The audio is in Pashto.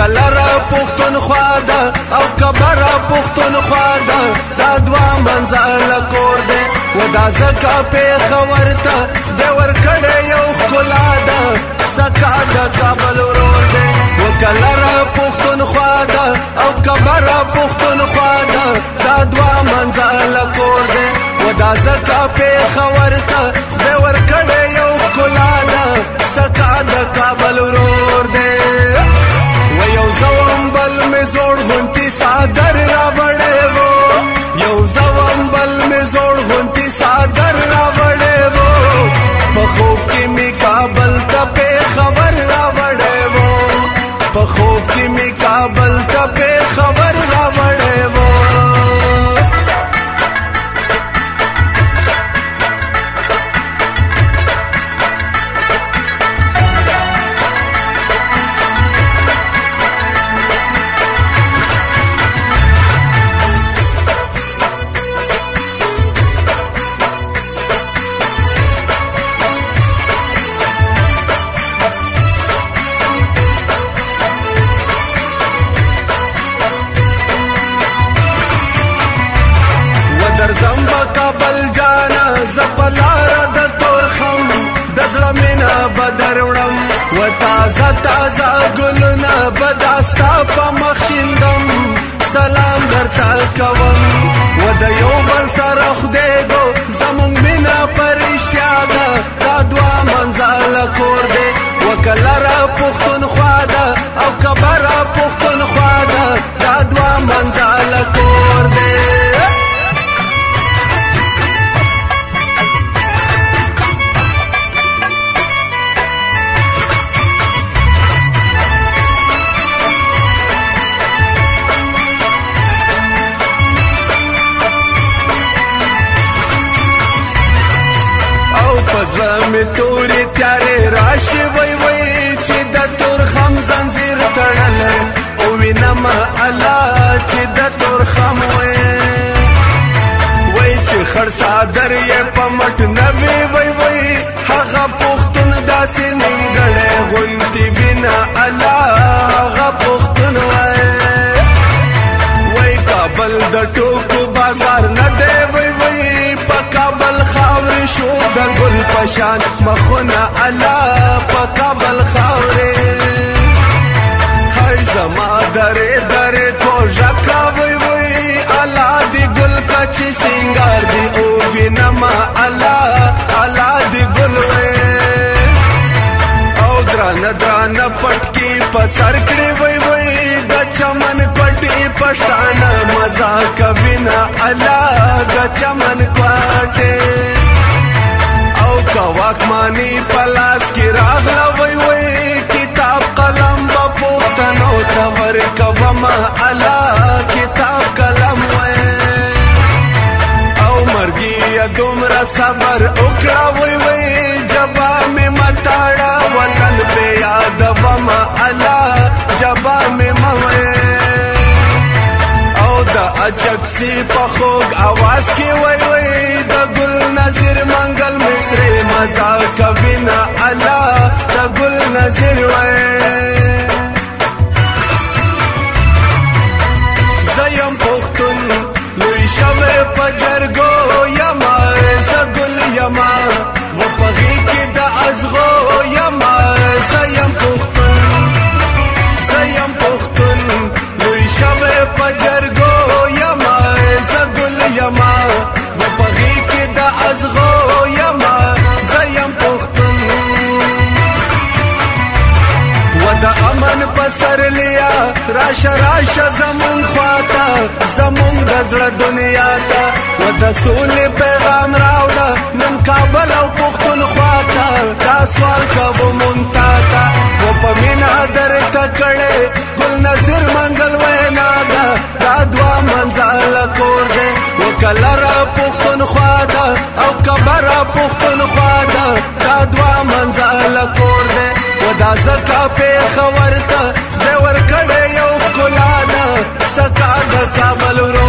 کلره پختون خواده او کبره پختون خواده دا دوا منځاله کور دی و دا زکا پیښور ته خدای ورکړی یو ښکلا ده زکا د کابل ورور دی و کلره پختون خواده او کبره پختون خواده دا دوا منځاله کور دی و دا زکا پیښور ته خدای ورکړی یو ښکلا و تازه تازه گلونه بداستا په مخ شیندم سلام درته کوم و د یو بل سره خدای دو زمونږ مینه پرشتیا ده دا دوه منځله کور دی و کله را پښتونخوا ده او کبه را پښتونخوا ده دا دوه منځله کور پزړه می تورې تیارې راشي وای وای چې د تور خم زنجیر تړل او وینم الله چې د تور خم وای وای چې خړ صادر یې پمټ نوي وای وای هغه پختون داسې نه پشان مخونه الا په کابل خاورې هاي زما درې درې کوژه کوي وي الا دی ګل کچې سنگار دی او وینما الا الا دی ګل وي او دران دران پټکی په سر کړې وي وي د چمن پټي پښتانه مزا کوي نه الا د چمن واکمانی پلاس کی راغلا وی وی کتاب قلم با پوختنو تور کوما علا کتاب قلم وی او مرگی دومره صبر اکڑا وی وی جبا می متاڑا وطن پہ یاد وما علا جبا می موی او دا اچک سی پخوگ آواز کی وی یم لوی شب پجرګو یم زګل یم د پغی کې د ازغو یم زیم پختم ودا امن پسر لیا راش راش زمون خواتا زمون دزړه دنیا تا ودا سول پیغام راوړه نن کابل او پختون خواتا دا سوال کوم مونتا تا و پمنه درته کړه نصیر منګل وینا دا دا دوا منځل کور دې وکلر پختون خوا دا او کبر پختون خوا دا دا دوا منځل کور دې ودا زکا په خبر ته دې ور کړې یو کولا دا سکا د کابل ورو